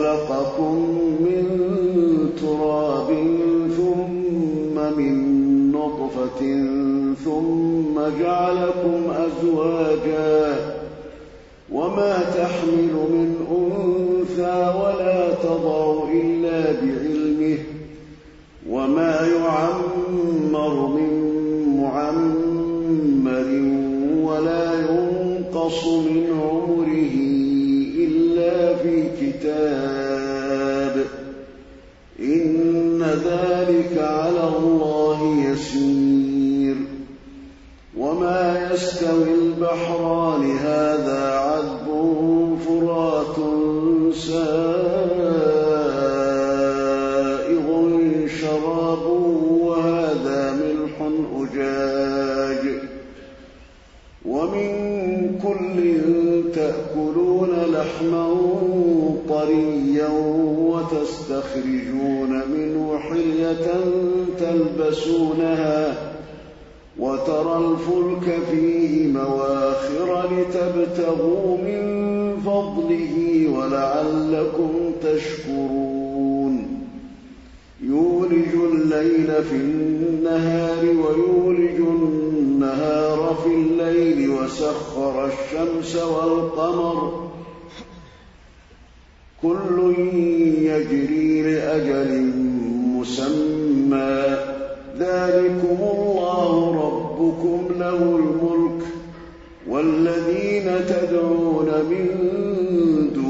خلقكم من تراب ثم من نطفة ثم جعلكم أزواجا وما تحمل من أنثى ولا تضع إلا بعلمه وما يعمر من معمر ولا ينقص من عمره في كتاب إن ذلك على الله يسير. وما يستوي البحران هذا عذب فرات سائغ شراب وهذا ملح أجاج. ومن كل تأكلون لحما طريا وتستخرجون منه حلية تلبسونها وترى الفلك فيه مواخر لتبتغوا من فضله ولعلكم تشكرون. يولج الليل في النهار ويولج النهار في الليل وسخر الشمس والقمر. كل يجري لأجل مسمى. ذلكم الله ربكم له الملك. والذين تدعون من دونه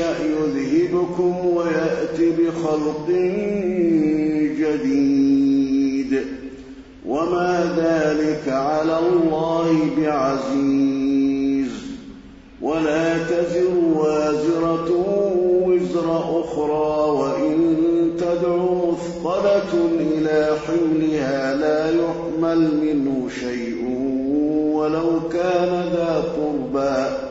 يشأ يذهبكم ويأت بخلق جديد وما ذلك على الله بعزيز ولا تزر وازرة وزر أخرى وإن تدع مثقلة إلى حملها لا يحمل منه شيء ولو كان ذا قربى